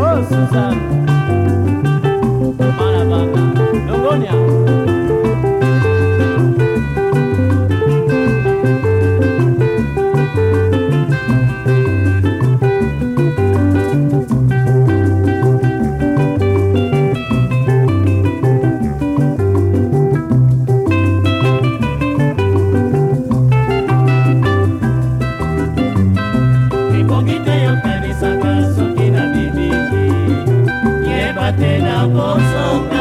Oh, Susan. posso